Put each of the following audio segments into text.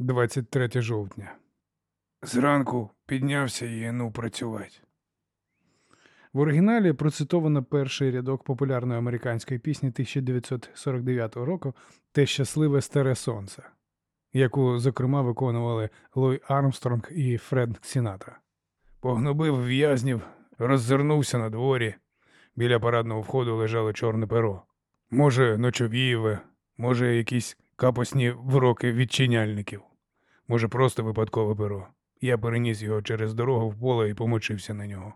23 жовтня. Зранку піднявся і янув працювати. В оригіналі процитовано перший рядок популярної американської пісні 1949 року Те щасливе старе сонце, яку, зокрема, виконували Лой Армстронг і Фред Сінатра. Погнобив в'язнів, роззирнувся на дворі. Біля парадного входу лежало чорне перо. Може, ночовієве, може, якісь капосні вроки відчиняльників, може, просто випадкове перо. Я переніс його через дорогу в поле і помочився на нього.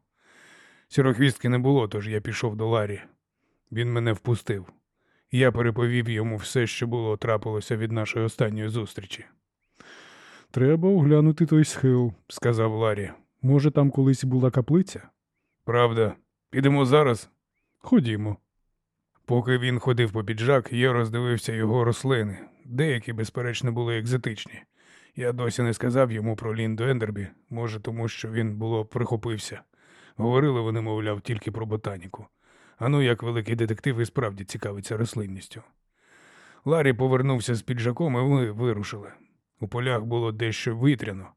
Сірохвістки не було, тож я пішов до Ларі. Він мене впустив. Я переповів йому все, що було трапилося від нашої останньої зустрічі. Треба оглянути той схил, Сказав Ларі. Може, там колись була каплиця? Правда, підемо зараз. Ходімо. Поки він ходив по піджак, я роздивився його рослини. Деякі, безперечно, були екзотичні. Я досі не сказав йому про Лінду Ендербі, може, тому що він було прихопився. Говорили вони, мовляв, тільки про ботаніку. А ну, як великий детектив і справді цікавиться рослинністю. Ларі повернувся з піджаком, і ми вирушили. У полях було дещо витряно.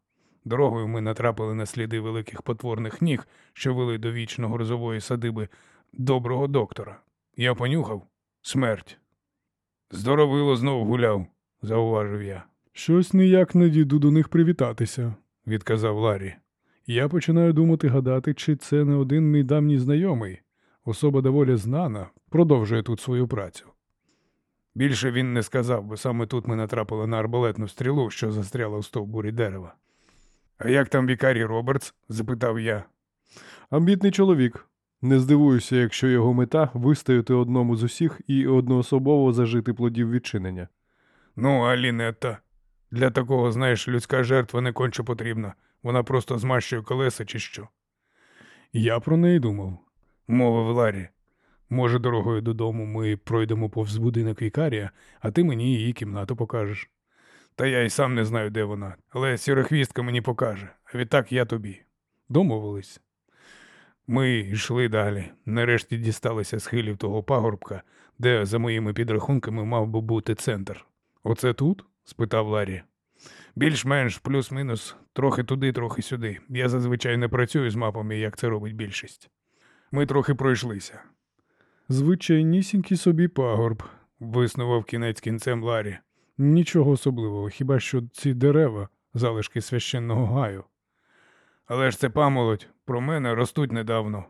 Дорогою ми натрапили на сліди великих потворних ніг, що вели до вічно грозової садиби доброго доктора. Я понюхав смерть. Здоровило знов гуляв, зауважив я, Щось ніяк не діду до них привітатися. відказав Ларі. Я починаю думати гадати, чи це не один мій давній знайомий. Особа доволі знана, продовжує тут свою працю. Більше він не сказав, бо саме тут ми натрапили на арбалетну стрілу, що застряла у стовбурі дерева. А як там вікарій Робертс? запитав я. Амбітний чоловік. Не здивуюся, якщо його мета вистояти одному з усіх і одноособово зажити плодів відчинення. Ну, а Лінетта? Для такого, знаєш, людська жертва не конче потрібна. Вона просто змащує колеса чи що, Я про неї думав. мовив Ларі. Може, дорогою додому ми пройдемо повз будинок вікарія, а ти мені її кімнату покажеш. Та я й сам не знаю, де вона, але сірохвістка мені покаже, а відтак я тобі. Домовились. Ми йшли далі. Нарешті дісталися схилів того пагорбка, де, за моїми підрахунками, мав би бути центр. Оце тут? Спитав Ларі. Більш-менш, плюс-мінус, трохи туди, трохи сюди. Я зазвичай не працюю з мапами, як це робить більшість. Ми трохи пройшлися, Звичайнісінький собі пагорб. виснував кінець кінцем Ларі. Нічого особливого, хіба що ці дерева, залишки священного гаю. Але ж це памолодь, про мене ростуть недавно.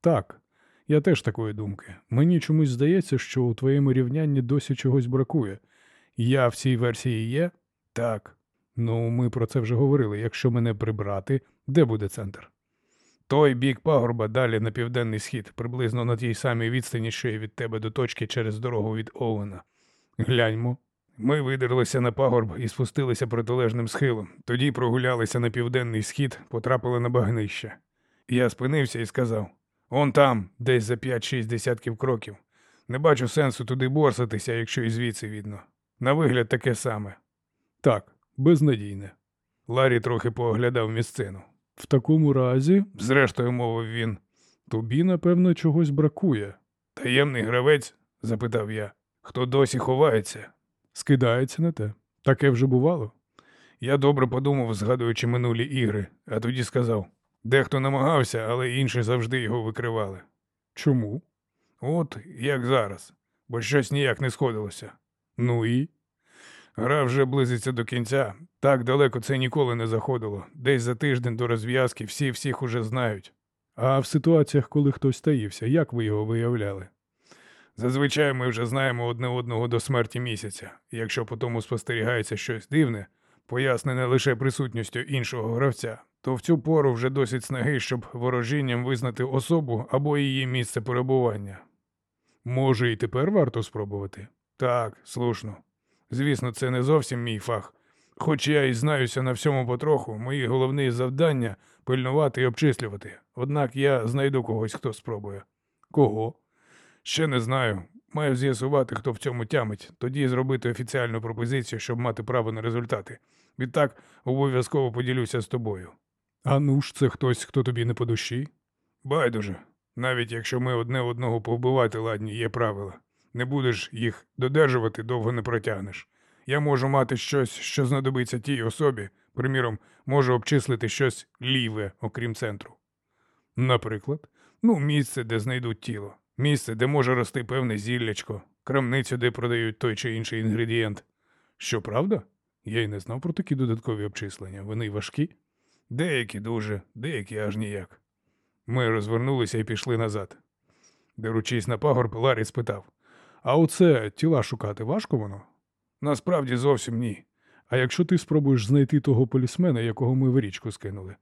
Так, я теж такої думки. Мені чомусь здається, що у твоєму рівнянні досі чогось бракує. Я в цій версії є? Так, Ну, ми про це вже говорили. Якщо мене прибрати, де буде центр? той бік пагорба далі на південний схід, приблизно на тій самій відстані, що й від тебе до точки через дорогу від Оуена. Гляньмо. Ми видерлися на пагорб і спустилися протилежним схилом. Тоді прогулялися на південний схід, потрапили на багнище. Я спинився і сказав: Он там, десь за 5-6 десятків кроків. Не бачу сенсу туди борсатися, якщо і звідси видно. На вигляд таке саме. Так, безнадійне. Ларі трохи пооглядав місцину. В такому разі Зрештою, мовив він. тобі, напевно, чогось бракує. Таємний гравець? запитав я. Хто досі ховається? Скидається на те. Таке вже бувало. Я добре подумав, згадуючи минулі ігри, а тоді сказав: дехто намагався, але інші завжди його викривали. Чому? От як зараз, бо щось ніяк не сходилося. Ну і? Гра вже близиться до кінця. Так далеко це ніколи не заходило. Десь за тиждень до розв'язки всі всіх уже знають. А в ситуаціях, коли хтось таївся, як ви його виявляли? Зазвичай ми вже знаємо одне одного до смерті місяця. Якщо по тому спостерігається щось дивне, пояснене лише присутністю іншого гравця, то в цю пору вже досить снаги, щоб ворожінням визнати особу або її місце перебування. Може, і тепер варто спробувати? Так, слушно. Звісно, це не зовсім мій фах. Хоч я і знаюся на всьому потроху, мої головні завдання пильнувати і обчислювати. Однак я знайду когось, хто спробує. Кого? Ще не знаю. Маю з'ясувати, хто в цьому тямить, тоді зробити офіціальну пропозицію, щоб мати право на результати. Відтак обов'язково поділюся з тобою. А ну ж, це хтось, хто тобі не по душі? Байдуже, навіть якщо ми одне одного повбивати ладні, є правила. Не будеш їх додержувати, довго не протягнеш. Я можу мати щось, що знадобиться тій особі, приміром, можу обчислити щось ліве, окрім центру. Наприклад, ну, місце, де знайдуть тіло, місце, де може рости певне зіллячко, крамницю, де продають той чи інший інгредієнт. Щоправда, я й не знав про такі додаткові обчислення. Вони важкі. Деякі дуже, деякі аж ніяк. Ми розвернулися і пішли назад. Деручись на пагорб, Ларі спитав: А оце тіла шукати важко воно? насправді зовсім ні. А якщо ти спробуєш знайти того полісмена, якого ми в річку скинули?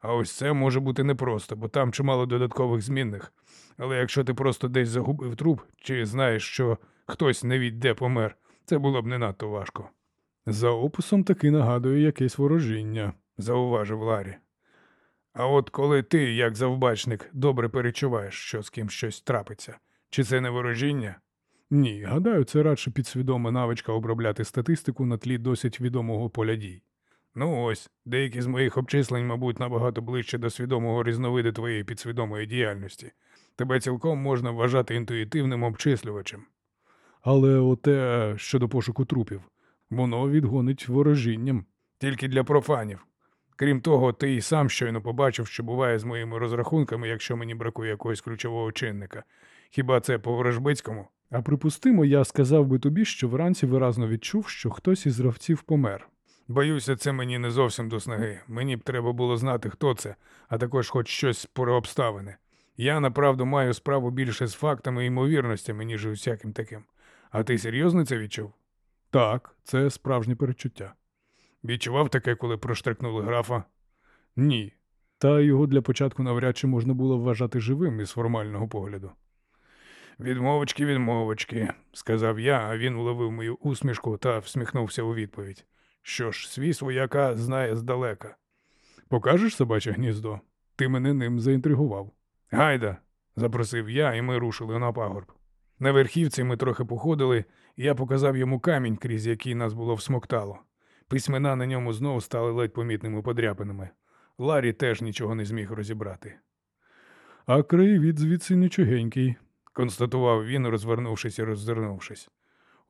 А ось це може бути непросто, бо там чимало додаткових змінних. Але якщо ти просто десь загубив труп, чи знаєш, що хтось невідде помер, це було б не надто важко, За описом таки нагадує якесь ворожіння. зауважив Ларі. А от коли ти, як завбачник, добре перечуваєш, що з ким щось трапиться, чи це не ворожіння? Ні, гадаю, це радше підсвідома навичка обробляти статистику на тлі досить відомого поля дій. Ну ось, деякі з моїх обчислень, мабуть, набагато ближче до свідомого різновиди твоєї підсвідомої діяльності. Тебе цілком можна вважати інтуїтивним обчислювачем. Але оте щодо пошуку трупів, воно відгонить ворожінням. Тільки для профанів. Крім того, ти і сам щойно побачив, що буває з моїми розрахунками, якщо мені бракує якогось ключового чинника. Хіба це по ворожбицькому? А припустимо, я сказав би тобі, що вранці виразно відчув, що хтось із гравців помер. Боюся, це мені не зовсім до снаги. Мені б треба було знати, хто це, а також хоч щось про обставини. Я направду маю справу більше з фактами і ймовірностями, ніж усяким таким. А ти серйозно це відчув? Так, це справжнє перечуття. Відчував таке, коли проштрикнули графа? Ні. Та його для початку навряд чи можна було вважати живим із формального погляду. Відмовочки, відмовочки, сказав я, а він уловив мою усмішку та всміхнувся у відповідь. Що ж, свій свояка знає здалека. Покажеш собаче гніздо? Ти мене ним заінтригував. Гайда, запросив я, і ми рушили на пагорб. На верхівці ми трохи походили, і я показав йому камінь, крізь який нас було всмоктало. Письмена на ньому знову стали ледь помітними подряпинами. Ларі теж нічого не зміг розібрати. А краєвід звідси нічогенький. Констатував він, розвернувшись і роззирнувшись.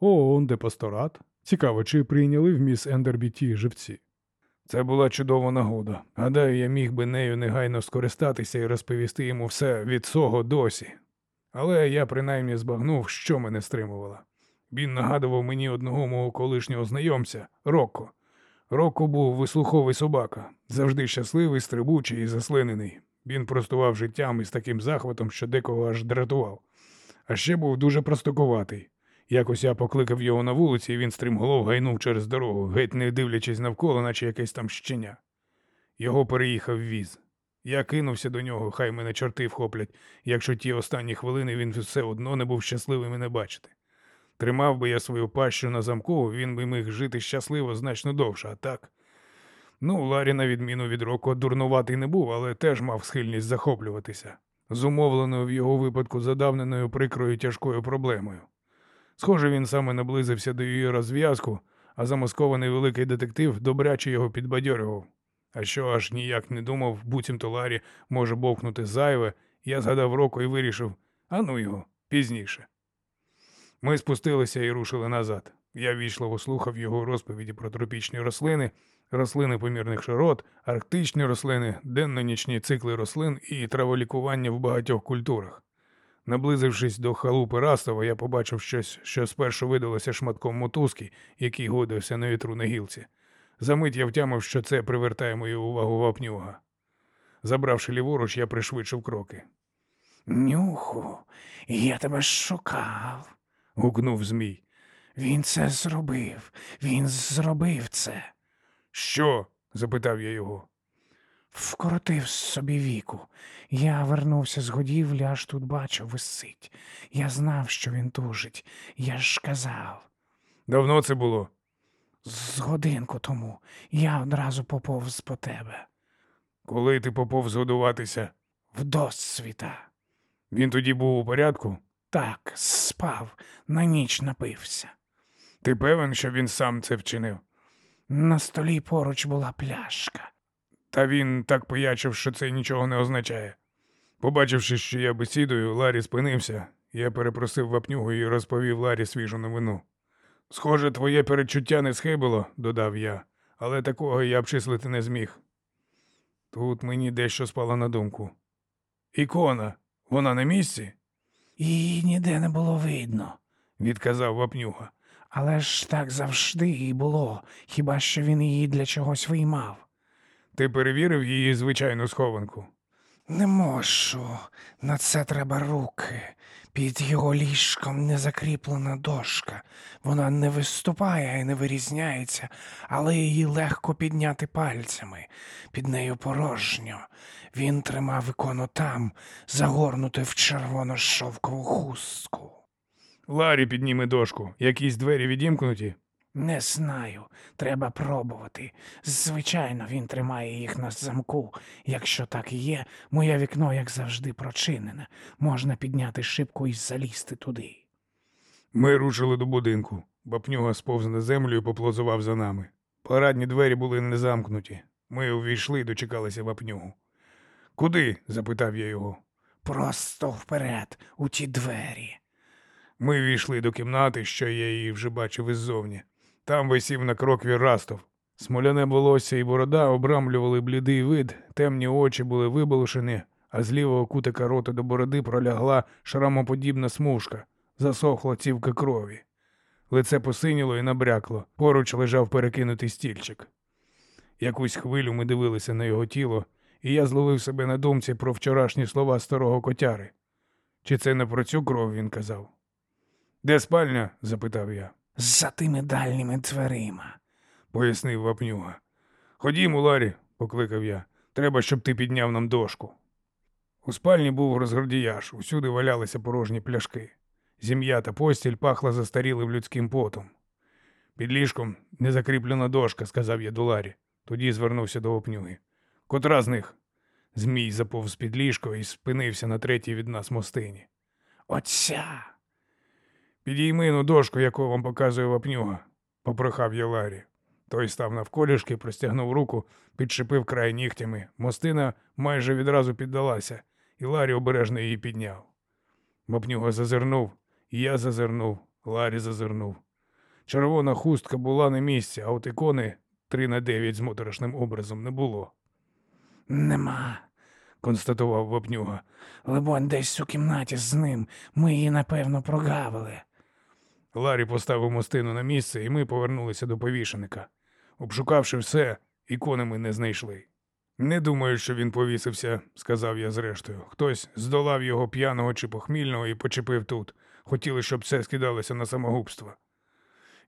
О, он де пасторат. Цікаво, чи прийняли в міс Ендербі ті живці. Це була чудова нагода. Гадаю, я міг би нею негайно скористатися і розповісти йому все від цього досі. Але я принаймні збагнув, що мене стримувало. Він нагадував мені одного мого колишнього знайомця Рокко. Рокко був вислуховий собака, завжди щасливий, стрибучий і заслинений. Він простував життям із таким захватом, що декого аж дратував. А ще був дуже простокуватий. Якось я покликав його на вулиці, і він стрімголов гайнув через дорогу, геть не дивлячись навколо, наче якесь там щеня. Його переїхав віз. Я кинувся до нього, хай мене чорти вхоплять, якщо ті останні хвилини він все одно не був щасливий мене бачити. Тримав би я свою пащу на замку, він би міг жити щасливо значно довше, а так. Ну, Ларі, на відміну від року, дурнуватий не був, але теж мав схильність захоплюватися, зумовленою в його випадку задавненою прикрою тяжкою проблемою. Схоже, він саме наблизився до її розв'язку, а замаскований великий детектив добряче його підбадьорював. А що аж ніяк не думав, буцімто Ларі може бовкнути зайве, я згадав року і вирішив, а ну його, пізніше. Ми спустилися і рушили назад. Я вічливо слухав його розповіді про тропічні рослини, рослини помірних широт, арктичні рослини, денно-нічні цикли рослин і траволікування в багатьох культурах. Наблизившись до халупи Растова, я побачив щось, що спершу видалося шматком мотузки, який годився на вітру на гілці. Замить я втямив, що це привертає мою увагу вапнюга. Забравши ліворуч, я пришвидшив кроки. Нюху, я тебе шукав. гукнув Змій. Він це зробив. Він зробив це. Що? запитав я його. Вкоротив собі віку. Я вернувся з годівлі, аж тут бачу, висить. Я знав, що він тужить. Я ж казав. Давно це було? З годинку тому я одразу поповз по тебе. Коли ти поповз годуватися? Вдосвіта. Він тоді був у порядку? Так, спав, на ніч напився. Ти певен, що він сам це вчинив? На столі поруч була пляшка. Та він так поячив, що це нічого не означає. Побачивши, що я бесідую, Ларі спинився. Я перепросив вапнюгу і розповів Ларі свіжу новину. Схоже, твоє передчуття не схибило, додав я, але такого я обчислити не зміг. Тут мені дещо спало на думку. Ікона, вона на місці? Її ніде не було видно. відказав вапнюга. Але ж так завжди і було, хіба що він її для чогось виймав. Ти перевірив її звичайну схованку. Не можу. На це треба руки. Під його ліжком не закріплена дошка. Вона не виступає і не вирізняється, але її легко підняти пальцями. Під нею порожньо. Він тримав ікону там, загорнутий в червоно шовкову хустку. Ларі підніме дошку. Якісь двері відімкнуті. Не знаю, треба пробувати. Звичайно, він тримає їх на замку. Якщо так і є, моє вікно, як завжди, прочинене. Можна підняти шибку і залізти туди. Ми рушили до будинку. Бапнюга сповз на землю і поплозував за нами. Парадні двері були не замкнуті. Ми увійшли і дочекалися вапнюгу. Куди? запитав я його. Просто вперед, у ті двері. Ми війшли до кімнати, що я її вже бачив іззовні. Там висів на крокві Растов. Смоляне волосся і борода обрамлювали блідий вид, темні очі були виболошені, а з лівого кутика рота до бороди пролягла шрамоподібна смужка, засохла цівка крові. Лице посиніло і набрякло, поруч лежав перекинутий стільчик. Якусь хвилю ми дивилися на його тіло, і я зловив себе на думці про вчорашні слова старого котяри. Чи це не про цю кров він казав? Де спальня? запитав я. За тими дальніми дверима. пояснив вапнюга. Ходімо, Ларі, покликав я. Треба, щоб ти підняв нам дошку. У спальні був розгордіяж, усюди валялися порожні пляшки. Зім'я та постіль пахла застарілим людським потом. Під ліжком незакріплена дошка, сказав я до Ларі. Тоді звернувся до вапнюги. Котра з них? Змій заповз під ліжко і спинився на третій від нас мостині. Оця. Підійми ну дошку, яку вам показує вапнюга, попрохав я Ларі. Той став навколішки, простягнув руку, підшипив край нігтями. Мостина майже відразу піддалася, і Ларі обережно її підняв. Вапнюга зазирнув, я зазирнув, Ларі зазирнув. Червона хустка була на місці, а от ікони три на дев'ять з моторошним образом не було, Нема. констатував вапнюга. Либонь, десь у кімнаті з ним. Ми її, напевно, прогавили. Ларі поставив мостину на місце, і ми повернулися до повішеника. Обшукавши все, ікони ми не знайшли. Не думаю, що він повісився, сказав я зрештою. Хтось здолав його п'яного чи похмільного і почепив тут. Хотіли, щоб це скидалося на самогубство,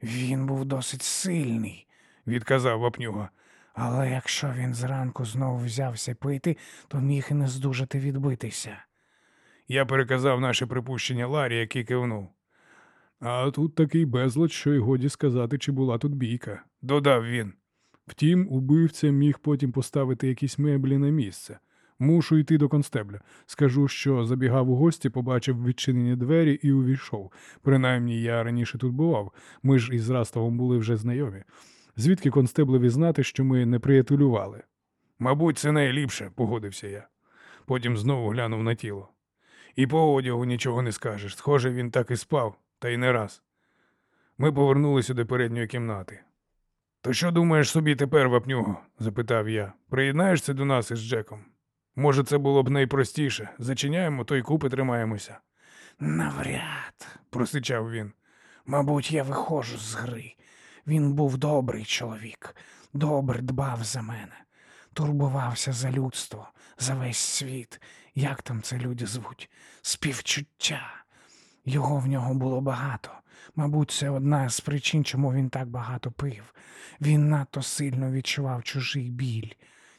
Він був досить сильний. відказав вапнюга. Але якщо він зранку знову взявся пити, то міг і не здужати відбитися. Я переказав наше припущення Ларі, який кивнув. А тут такий безлад, що й годі сказати, чи була тут бійка. Додав він. Втім, убивця міг потім поставити якісь меблі на місце. Мушу йти до констебля. Скажу, що забігав у гості, побачив відчинені двері і увійшов. Принаймні, я раніше тут бував. Ми ж із Растовом були вже знайомі. Звідки констеблеві знати, що ми не приятелювали? Мабуть, це найліпше, погодився я. Потім знову глянув на тіло. І по одягу нічого не скажеш. Схоже, він так і спав, та й не раз. Ми повернулися до передньої кімнати. То що думаєш собі тепер, вапнюго? запитав я. Приєднаєшся до нас із Джеком? Може, це було б найпростіше. Зачиняємо, то й купи тримаємося, Навряд. просичав він. Мабуть, я виходжу з гри. Він був добрий чоловік, добре дбав за мене, турбувався за людство, за весь світ. Як там це люди звуть? Співчуття. Його в нього було багато. Мабуть, це одна з причин, чому він так багато пив. Він надто сильно відчував чужий біль.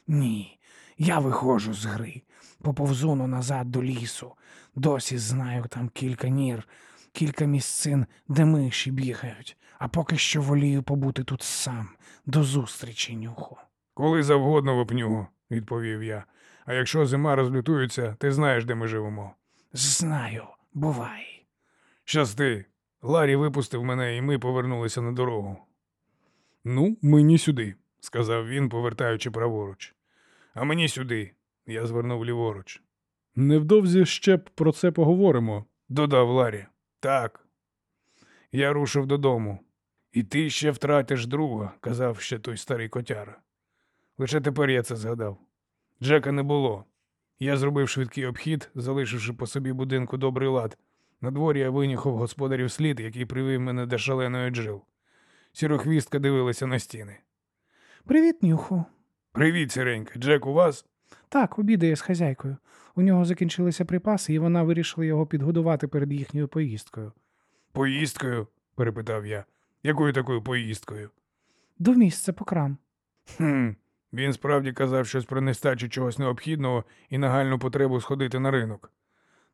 Ні, я виходжу з гри, поповзуну назад до лісу. Досі знаю там кілька нір, кілька місцин, де миші бігають, а поки що волію побути тут сам. До зустрічі, нюху. Коли завгодно, вапнюго, відповів я. А якщо зима розлютується, ти знаєш, де ми живемо. Знаю, бувай. Щасти. Ларі випустив мене, і ми повернулися на дорогу. Ну, мені сюди. сказав він, повертаючи праворуч. А мені сюди. Я звернув ліворуч. Невдовзі ще б про це поговоримо. Додав Ларі. Так. Я рушив додому. І ти ще втратиш друга, казав ще той старий котяра. Лише тепер я це згадав. Джека не було. Я зробив швидкий обхід, залишивши по собі будинку добрий лад. На дворі я винюхав господарів слід, який привів мене до шаленої джил. Сірохвістка дивилася на стіни. Привіт, нюху. Привіт, сіренька. Джек у вас? Так, обідає з хазяйкою. У нього закінчилися припаси, і вона вирішила його підгодувати перед їхньою поїздкою. Поїздкою? перепитав я. Якою такою поїздкою? До місця по крам. Хм. Він справді казав щось про нестачу чогось необхідного і нагальну потребу сходити на ринок.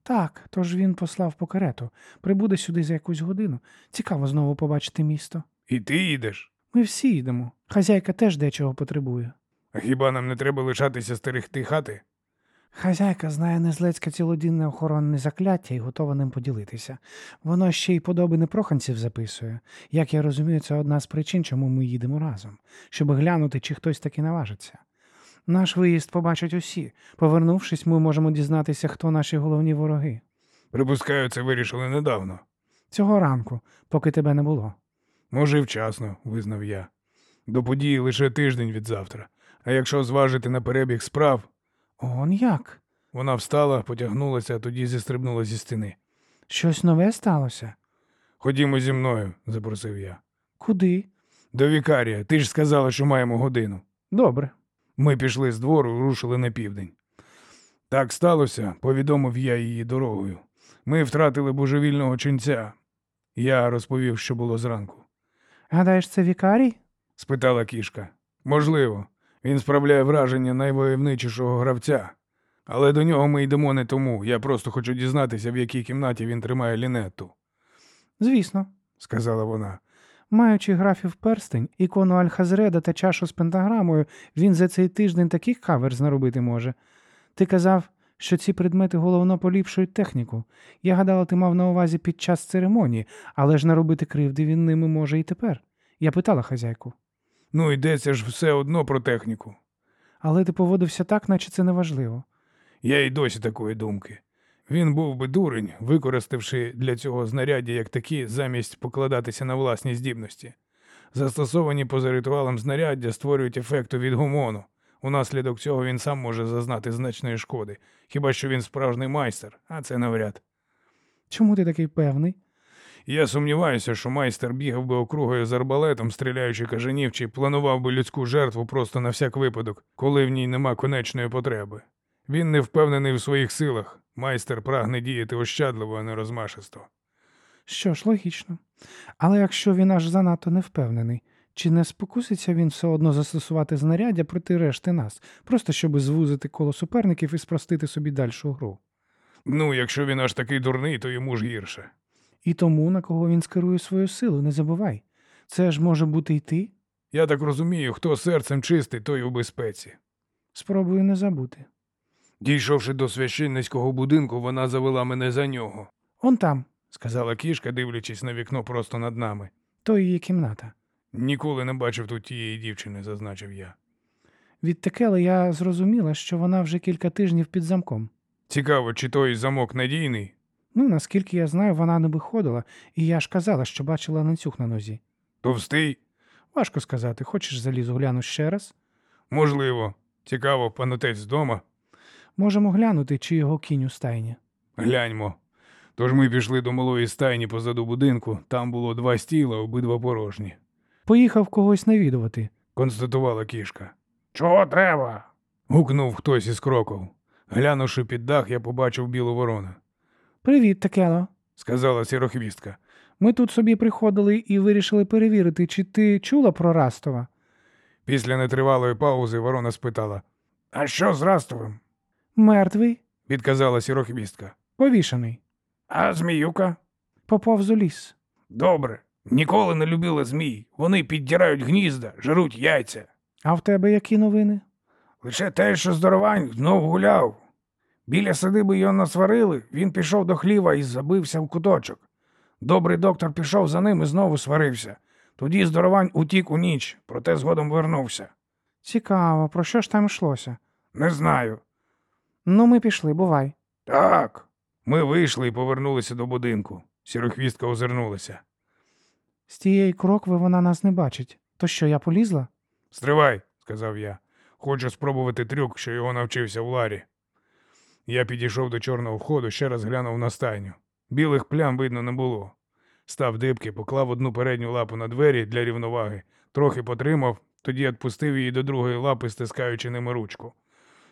Так, тож він послав по карету. Прибуде сюди за якусь годину. Цікаво знову побачити місто. І ти їдеш? Ми всі йдемо. Хазяйка теж дечого потребує. А хіба нам не треба лишатися стерегти хати? Хазяйка знає незлецьке цілодінне охоронне закляття і готова ним поділитися. Воно ще й подоби непроханців записує. Як я розумію, це одна з причин, чому ми їдемо разом, щоб глянути, чи хтось таки наважиться. Наш виїзд побачать усі. Повернувшись, ми можемо дізнатися, хто наші головні вороги. Припускаю, це вирішили недавно. Цього ранку, поки тебе не було. Може, й вчасно, визнав я. До події лише тиждень від завтра. А якщо зважити на перебіг справ, Он як? вона встала, потягнулася, а тоді зістрибнула зі стіни. Щось нове сталося? Ходімо зі мною, запросив я. Куди? До вікарія, ти ж сказала, що маємо годину. Добре. Ми пішли з двору і рушили на південь. Так сталося, повідомив я її дорогою. Ми втратили божевільного ченця. Я розповів, що було зранку. Гадаєш, це вікарій? спитала кішка. Можливо, він справляє враження найвойовничішого гравця. Але до нього ми йдемо не тому. Я просто хочу дізнатися, в якій кімнаті він тримає лінетту, Звісно. сказала вона. Маючи графів перстень, ікону Альхазреда та чашу з пентаграмою, він за цей тиждень таких каверз наробити може. Ти казав, що ці предмети головно поліпшують техніку. Я гадала, ти мав на увазі під час церемонії, але ж наробити кривди він ними може і тепер. Я питала хазяйку. Ну, йдеться ж все одно про техніку. Але ти поводився так, наче це неважливо. Я й досі такої думки. Він був би дурень, використавши для цього знаряддя як такі, замість покладатися на власні здібності. Застосовані поза ритуалом знаряддя створюють ефекту від гумону. Унаслідок цього він сам може зазнати значної шкоди, хіба що він справжній майстер, а це навряд. Чому ти такий певний? Я сумніваюся, що майстер бігав би округою з арбалетом, стріляючи кажанів, чи планував би людську жертву просто на всяк випадок, коли в ній нема конечної потреби. Він не впевнений в своїх силах. Майстер прагне діяти ощадливо, а не розмашисто. Що ж, логічно. Але якщо він аж занадто не впевнений, чи не спокуситься він все одно застосувати знаряддя проти решти нас, просто щоб звузити коло суперників і спростити собі дальшу гру? Ну, якщо він аж такий дурний, то йому ж гірше. І тому, на кого він скерує свою силу, не забувай. Це ж може бути і ти. Я так розумію, хто серцем чистий, той у безпеці. Спробую не забути. Дійшовши до священницького будинку, вона завела мене за нього, Он там, сказала кішка, дивлячись на вікно просто над нами. то її кімната. Ніколи не бачив тут тієї дівчини, зазначив я. Від Текели я зрозуміла, що вона вже кілька тижнів під замком. Цікаво, чи той замок надійний? Ну, наскільки я знаю, вона не виходила, і я ж казала, що бачила ланцюг на нозі. Товстий? Важко сказати, хочеш залізу гляну ще раз? Можливо. Цікаво, панотець вдома. Можемо глянути, чи його кінь у стайні. Гляньмо. Тож ми пішли до малої стайні позаду будинку, там було два стіла, обидва порожні, Поїхав когось навідувати. констатувала кішка. Чого треба? Гукнув хтось із кроків. Глянувши під дах, я побачив білу ворону. Привіт, Текело. Сказала сірохвістка. Ми тут собі приходили і вирішили перевірити, чи ти чула про Растова. Після нетривалої паузи ворона спитала. А що з Растовим? Мертвий, підказала сірохвістка. повішаний, А зміюка? поповз у ліс. Добре. Ніколи не любила змій. Вони піддирають гнізда, жруть яйця. А в тебе які новини? Лише те, що здоровань знов гуляв. Біля садиби його насварили, він пішов до хліва і забився в куточок. Добрий доктор пішов за ним і знову сварився. Тоді здоровань утік у ніч, проте згодом вернувся. Цікаво, про що ж там йшлося? Не знаю. Ну, ми пішли, бувай. Так. Ми вийшли і повернулися до будинку. Сірохвістка озирнулася. З тієї крокви вона нас не бачить. То що, я полізла? Стривай, сказав я. Хочу спробувати трюк, що його навчився в Ларі. Я підійшов до чорного входу, ще раз глянув на стайню. Білих плям видно не було. Став дибки, поклав одну передню лапу на двері для рівноваги, трохи потримав, тоді відпустив її до другої лапи, стискаючи ними ручку.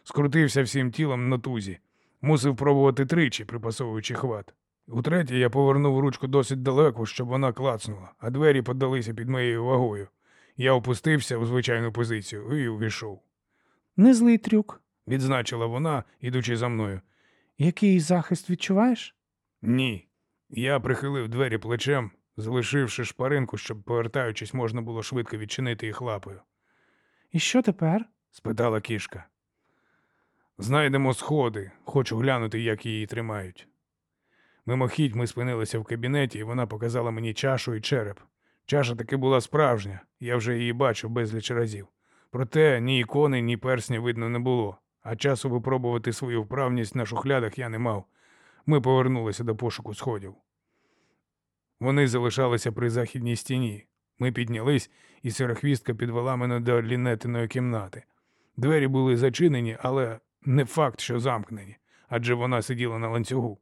Скрутився всім тілом на тузі. Мусив пробувати тричі, припасовуючи хват. Утретє я повернув ручку досить далеко, щоб вона клацнула, а двері подалися під моєю вагою. Я опустився у звичайну позицію і увійшов. Не злий трюк. Відзначила вона, ідучи за мною. Який захист відчуваєш? Ні. Я прихилив двері плечем, залишивши шпаринку, щоб, повертаючись, можна було швидко відчинити їх лапою. І що тепер? спитала кішка. Знайдемо сходи, хочу глянути, як її тримають. Мимохідь ми спинилися в кабінеті, і вона показала мені чашу і череп. Чаша таки була справжня, я вже її бачив безліч разів. Проте ні ікони, ні персня видно не було, а часу випробувати свою вправність на шухлядах я не мав. Ми повернулися до пошуку сходів. Вони залишалися при західній стіні. Ми піднялись, і сирохвістка підвела мене до лінетиної кімнати. Двері були зачинені, але не факт, що замкнені, адже вона сиділа на ланцюгу.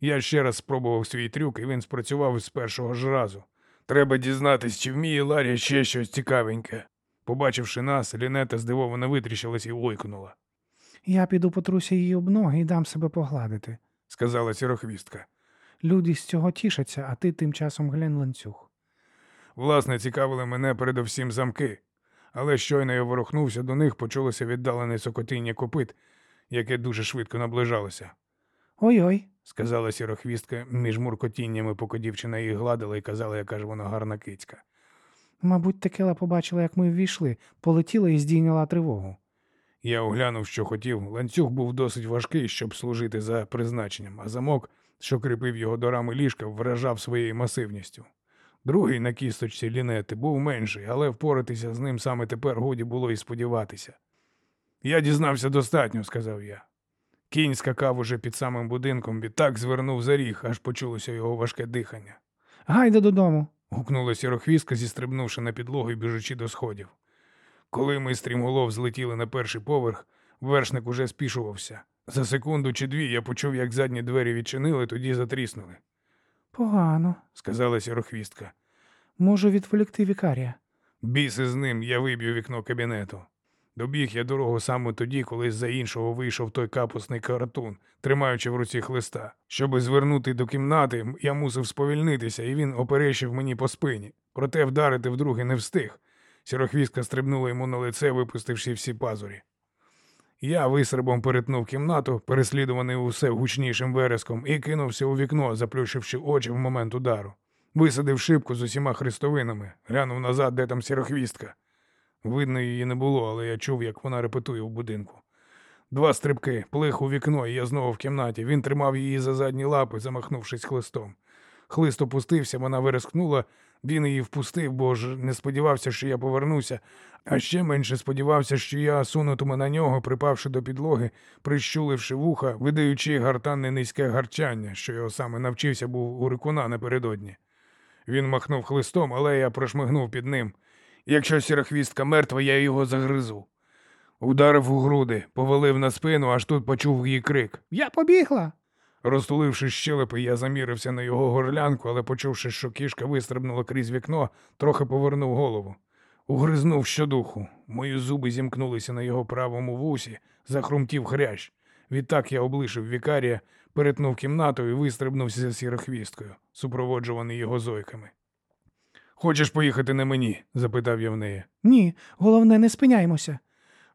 Я ще раз спробував свій трюк, і він спрацював з першого ж разу. Треба дізнатись, чи вміє Ларія ще щось цікавеньке. Побачивши нас, Лінета здивовано витріщилась і ойкнула, Я піду потруся її об ноги і дам себе погладити. сказала сірохвістка. Люди з цього тішаться, а ти тим часом глянь ланцюг. Власне, цікавили мене передовсім замки, але щойно я ворухнувся до них, почулося віддалене сокотиння копит, яке дуже швидко наближалося. Ой-ой, сказала сірохвістка між муркотіннями, поки дівчина її гладила і казала, яка ж вона гарна кицька. мабуть, Текела побачила, як ми ввійшли, полетіла і здійняла тривогу. Я оглянув, що хотів. Ланцюг був досить важкий, щоб служити за призначенням, а замок, що кріпив його до рами ліжка, вражав своєю масивністю. Другий на кісточці лінети був менший, але впоратися з ним саме тепер годі було і сподіватися. Я дізнався достатньо, сказав я. Кінь скакав уже під самим будинком, відтак звернув за ріг, аж почулося його важке дихання. Гайда додому. гукнула сірохвістка, зістрибнувши на підлогу і біжучи до сходів. Коли ми стрімголов злетіли на перший поверх, вершник уже спішувався. За секунду чи дві я почув, як задні двері відчинили, тоді затріснули, Погано. сказала сірохвістка. Можу відволікти вікарія. Біси з ним, я виб'ю вікно кабінету. Добіг я дорогу саме тоді, коли з-за іншого вийшов той капусний каратун, тримаючи в руці хлиста. Щоби звернути до кімнати, я мусив сповільнитися, і він оперещив мені по спині. Проте вдарити вдруге не встиг. Сірохвістка стрибнула йому на лице, випустивши всі пазурі. Я висрибом перетнув кімнату, переслідуваний усе гучнішим вереском, і кинувся у вікно, заплющивши очі в момент удару. Висадив шибку з усіма хрестовинами, глянув назад, де там сірохвістка. Видно, її не було, але я чув, як вона репетує в будинку. Два стрибки, плих у вікно, і я знову в кімнаті. Він тримав її за задні лапи, замахнувшись хлистом. Хлист опустився, вона вирискнула, він її впустив, бо ж не сподівався, що я повернуся, а ще менше сподівався, що я сунутиму на нього, припавши до підлоги, прищуливши вуха, видаючи гартанне низьке гарчання, що його саме навчився був у рикуна напередодні. Він махнув хлистом, але я прошмигнув під ним. Якщо сірохвістка мертва, я його загризу. Ударив у груди, повалив на спину, аж тут почув її крик. Я побігла. Розтуливши щелепи, я замірився на його горлянку, але почувши, що кішка вистрибнула крізь вікно, трохи повернув голову. Угризнув щодуху. Мої зуби зімкнулися на його правому вусі, захрумтів хрящ. Відтак я облишив вікарія, перетнув кімнату і вистрибнувся за сірохвісткою, супроводжуваний його зойками. Хочеш поїхати на мені? запитав я в неї. Ні, головне, не спиняймося.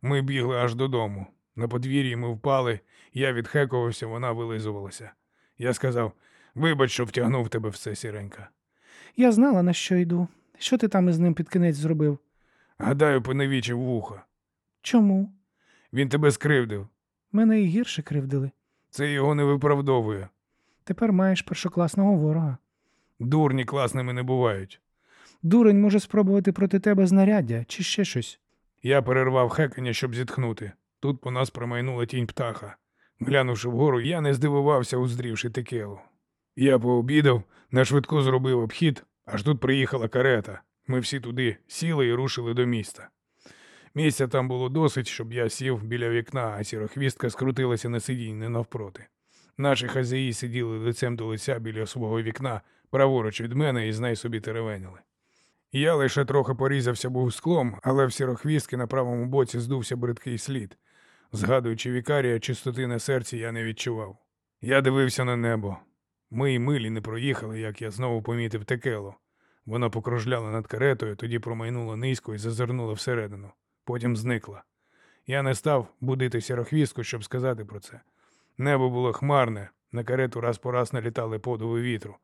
Ми бігли аж додому. На подвір'ї ми впали, я відхекувався, вона вилизувалася. Я сказав: вибач, що втягнув тебе в це, сіренька. Я знала, на що йду. Що ти там із ним під кінець зробив? Гадаю, поневічив вуха. Чому? Він тебе скривдив. Мене і гірше кривдили. Це його не виправдовує. Тепер маєш першокласного ворога. Дурні класними не бувають. Дурень може спробувати проти тебе знаряддя чи ще щось. Я перервав хекання, щоб зітхнути. Тут по нас промайнула тінь птаха. Глянувши вгору, я не здивувався, уздрівши текелу. Я пообідав, на швидку зробив обхід, Аж тут приїхала карета. Ми всі туди сіли і рушили до міста. Місця там було досить, щоб я сів біля вікна, а сірохвістка скрутилася на сидінні навпроти. Наші хазяї сиділи лицем до лиця біля свого вікна, праворуч від мене і знай собі теревеніли. Я лише трохи порізався був склом, але в сірохвістки на правому боці здувся бридкий слід. Згадуючи вікарія, чистоти на серці я не відчував. Я дивився на небо. Ми й милі не проїхали, як я знову помітив текело. Вона покружляла над каретою, тоді промайнула низько і зазирнула всередину. Потім зникла. Я не став будити сірохвістку, щоб сказати про це. Небо було хмарне, на карету раз по раз налітали подуви вітру.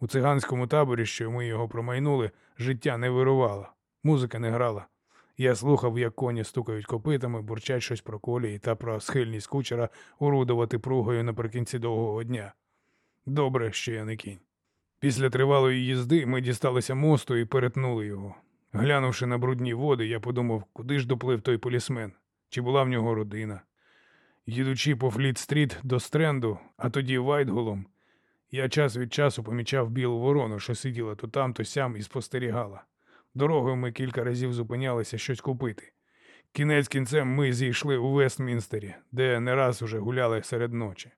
У циганському таборі, що ми його промайнули, життя не вирувало, музика не грала. Я слухав, як коні стукають копитами, бурчать щось про колії та про схильність кучера орудувати пругою наприкінці довгого дня. Добре, що я не кінь. Після тривалої їзди ми дісталися мосту і перетнули його. Глянувши на брудні води, я подумав, куди ж доплив той полісмен, чи була в нього родина. Їдучи по Фліт-стріт до Стренду, а тоді Вайтголом, я час від часу помічав білу ворону, що сиділа то там, то сям і спостерігала. Дорогою ми кілька разів зупинялися щось купити. Кінець кінцем ми зійшли у Вестмінстері, де не раз уже гуляли серед ночі.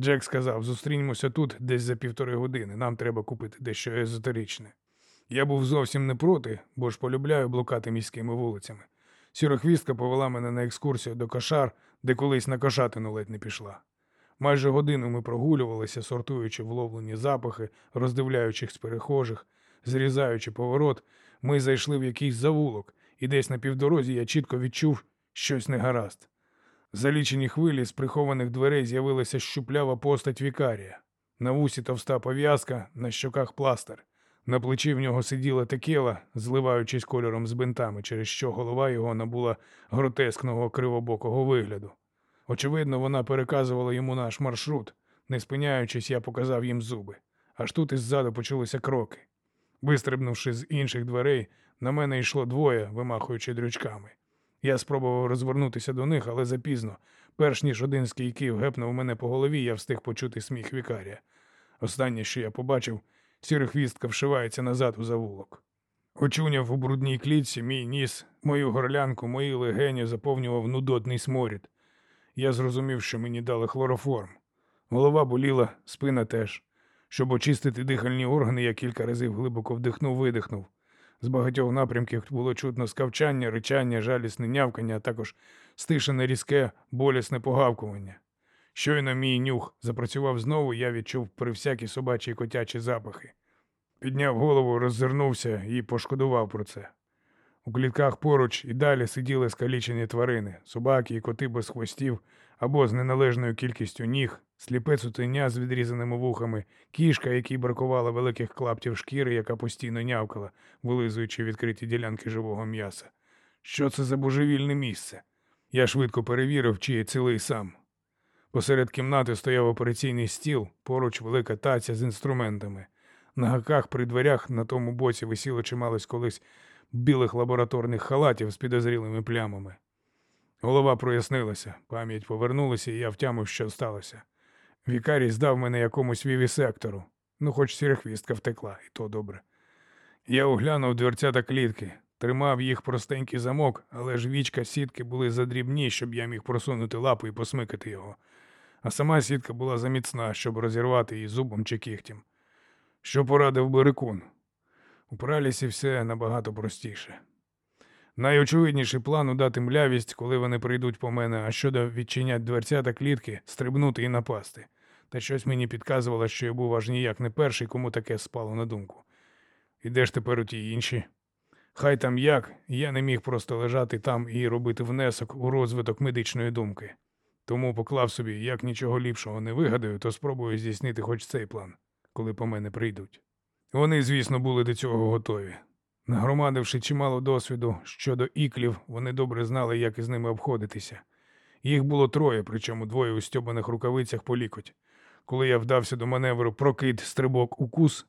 Джек сказав: зустрінемося тут десь за півтори години. Нам треба купити дещо езотеричне. Я був зовсім не проти, бо ж полюбляю блукати міськими вулицями. Сірохвістка повела мене на екскурсію до кошар, де колись на кошатину ледь не пішла. Майже годину ми прогулювалися, сортуючи вловлені запахи, роздивляючись перехожих, зрізаючи поворот, ми зайшли в якийсь завулок, і десь на півдорозі я чітко відчув щось негаразд. За лічені хвилі з прихованих дверей з'явилася щуплява постать вікарія. На вусі товста пов'язка, на щоках пластир. На плечі в нього сиділа текіла, зливаючись кольором з бинтами, через що голова його набула гротескного кривобокого вигляду. Очевидно, вона переказувала йому наш маршрут. Не спиняючись, я показав їм зуби. Аж тут іззаду почалися кроки. Вистрибнувши з інших дверей, на мене йшло двоє, вимахуючи дрючками. Я спробував розвернутися до них, але запізно. Перш ніж один з кійків гепнув мене по голові, я встиг почути сміх вікарія. Останнє, що я побачив, сірохвістка вшивається назад у завулок. Очуняв у брудній клітці мій ніс, мою горлянку, мої легені заповнював нудотний сморід. Я зрозумів, що мені дали хлороформ. Голова боліла, спина теж. Щоб очистити дихальні органи, я кілька разів глибоко вдихнув, видихнув. З багатьох напрямків було чутно скавчання, ричання, жалісне нявкання, а також стишене різке, болісне погавкування. Щойно мій нюх запрацював знову, я відчув при всякі собачі й котячі запахи. Підняв голову, роззирнувся і пошкодував про це. У клітках поруч і далі сиділи скалічені тварини, собаки і коти без хвостів або з неналежною кількістю ніг, сліпе цуценя з відрізаними вухами, кішка, якій бракувало великих клаптів шкіри, яка постійно нявкала, вилизуючи відкриті ділянки живого м'яса. Що це за божевільне місце? Я швидко перевірив, чи є цілий сам. Посеред кімнати стояв операційний стіл, поруч велика таця з інструментами. На гаках при дверях на тому боці висіло чималось колись білих лабораторних халатів з підозрілими плямами. Голова прояснилася, пам'ять повернулася, і я втямив, що сталося. Вікарій здав мене якомусь вівісектору. Ну, хоч сірохвістка втекла, і то добре. Я оглянув дверця та клітки, тримав їх простенький замок, але ж вічка сітки були задрібні, щоб я міг просунути лапу і посмикати його. А сама сітка була заміцна, щоб розірвати її зубом чи кігтем. Що порадив би рикун? У пралісі все набагато простіше. Найочевидніший план удати млявість, коли вони прийдуть по мене, а щодо відчинять дверця та клітки, стрибнути і напасти. Та щось мені підказувало, що я був аж ніяк не перший, кому таке спало на думку. І де ж тепер у ті інші? Хай там як, я не міг просто лежати там і робити внесок у розвиток медичної думки. Тому поклав собі, як нічого ліпшого не вигадаю, то спробую здійснити хоч цей план, коли по мене прийдуть. Вони, звісно, були до цього готові. Нагромадивши чимало досвіду щодо іклів, вони добре знали, як із ними обходитися. Їх було троє, причому двоє у стьобаних рукавицях по лікоть. Коли я вдався до маневру прокид, стрибок, укус,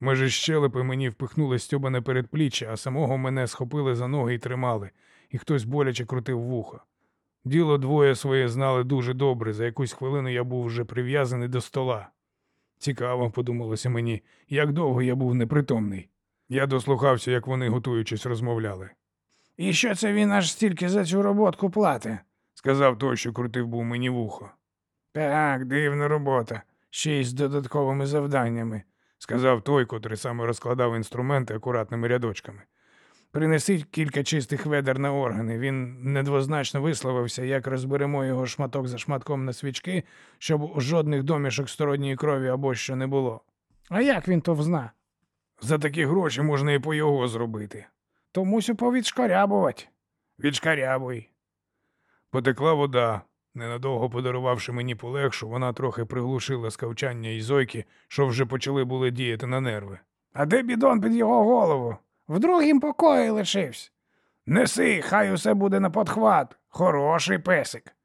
межі щелепи мені впихнули стьобане передпліччя, а самого мене схопили за ноги і тримали, і хтось боляче крутив вухо. Діло двоє своє знали дуже добре. За якусь хвилину я був вже прив'язаний до стола. Цікаво, подумалося мені, як довго я був непритомний. Я дослухався, як вони, готуючись, розмовляли. І що це він аж стільки за цю роботку платить? Сказав той, що крутив був мені вухо. Так, дивна робота. Ще й з додатковими завданнями. Сказав той, котрий саме розкладав інструменти акуратними рядочками. Принеси кілька чистих ведер на органи. Він недвозначно висловився, як розберемо його шматок за шматком на свічки, щоб жодних домішок сторонньої крові або що не було. А як він то взна? За такі гроші можна і по його зробити. То мусю повідшкарябувати. Відшкарябуй. Потекла вода. Ненадовго подарувавши мені полегшу, вона трохи приглушила скавчання і зойки, що вже почали були діяти на нерви. А де бідон під його голову? В другім покої лишився. Неси, хай усе буде на подхват. Хороший песик.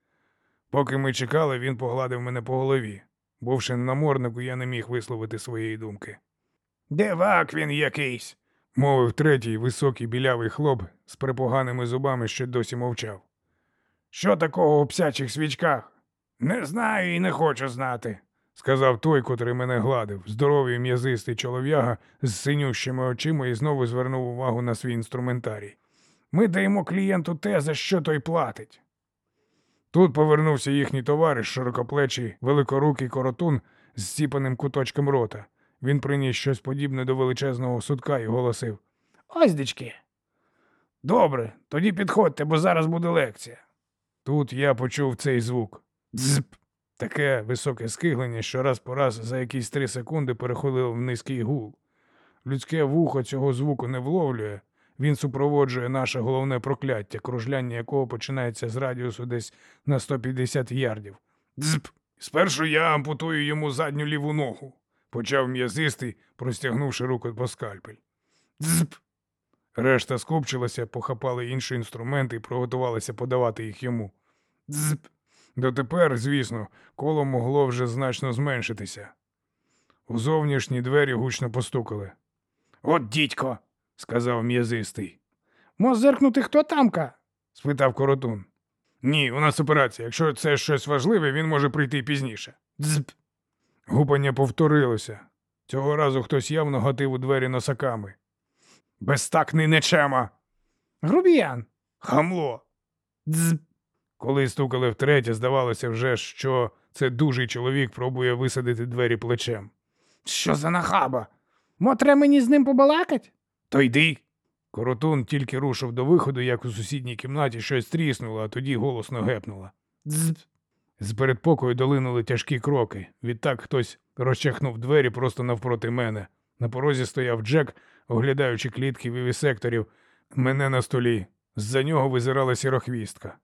Поки ми чекали, він погладив мене по голові. Бувши на наморнику, я не міг висловити своєї думки. Дивак він якийсь. Мовив третій високий білявий хлоп з припоганими зубами, що досі мовчав. Що такого у псячих свічках? Не знаю і не хочу знати. Сказав той, котрий мене гладив, здоровий м'язистий чолов'яга з синющими очима і знову звернув увагу на свій інструментарій. Ми даємо клієнту те, за що той платить. Тут повернувся їхній товариш, широкоплечий, великорукий коротун з сіпаним куточком рота. Він приніс щось подібне до величезного судка і голосив. Ось дички. Добре, тоді підходьте, бо зараз буде лекція. Тут я почув цей звук. Дзп. Таке високе скиглення, що раз по раз за якісь три секунди переходило в низький гул. Людське вухо цього звуку не вловлює. Він супроводжує наше головне прокляття, кружляння якого починається з радіусу десь на 150 ярдів. Дзп. Спершу я ампутую йому задню ліву ногу, почав м'язистий, простягнувши руку по скальпель. Дзп. Решта скупчилася, похапали інші інструменти і приготувалися подавати їх йому. Дзп. Дотепер, звісно, коло могло вже значно зменшитися. У зовнішні двері гучно постукали. От дідько. сказав м'язистий. Мо зеркнути, хто тамка? спитав коротун. Ні, у нас операція. Якщо це щось важливе, він може прийти пізніше. Дзп. Гупання повторилося. Цього разу хтось явно гатив у двері носаками. Безтакний нечема. Грубіян. Хамло. Дзп. Коли стукали втретє, здавалося вже, що це дужий чоловік пробує висадити двері плечем. Що за нахаба? Мо тре мені з ним побалакать? То йди. Коротун тільки рушив до виходу, як у сусідній кімнаті щось тріснуло, а тоді голосно гепнуло. Дзп. З передпокою долинули тяжкі кроки. Відтак хтось розчахнув двері просто навпроти мене. На порозі стояв Джек, оглядаючи клітки вівісекторів, мене на столі. З-за нього визирала сірохвістка.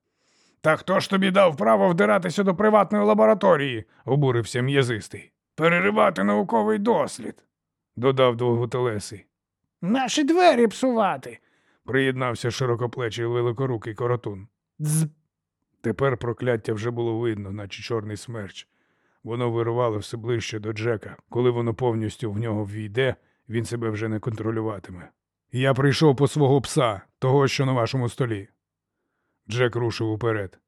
Та хто ж тобі дав право вдиратися до приватної лабораторії? обурився м'язистий. Переривати науковий дослід. Додав довготелесий. Наші двері псувати. Приєднався широкоплечий великорукий коротун. Дзп. Тепер прокляття вже було видно, наче чорний смерч. Воно вирувало все ближче до Джека. Коли воно повністю в нього ввійде, він себе вже не контролюватиме. Я прийшов по свого пса, того, що на вашому столі. Джек рушив уперед.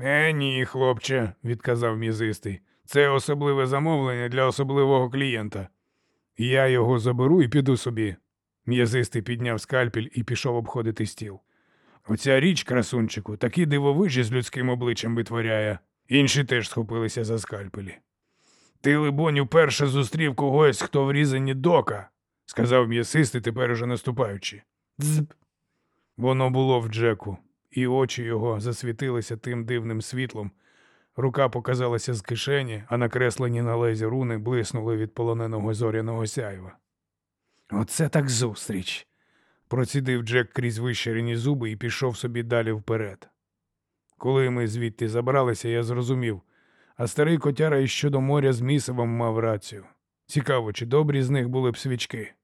Е, ні, хлопче, відказав м'язистий. Це особливе замовлення для особливого клієнта. Я його заберу і піду собі. М'язистий підняв скальпель і пішов обходити стіл. Оця річ, красунчику, такі дивовижі з людським обличчям витворяє. Інші теж схопилися за скальпелі. Ти, либонь, уперше зустрів когось, хто в різані дока, сказав м'ясистий, тепер уже наступаючи. Дзп. Воно було в Джеку, і очі його засвітилися тим дивним світлом. Рука показалася з кишені, а накреслені на лезі руни блиснули від полоненого зоряного сяйва. Оце так зустріч. Процідив Джек крізь вищерені зуби і пішов собі далі вперед. Коли ми звідти забралися, я зрозумів, а старий котяра і щодо моря з місивом мав рацію. Цікаво, чи добрі з них були б свічки.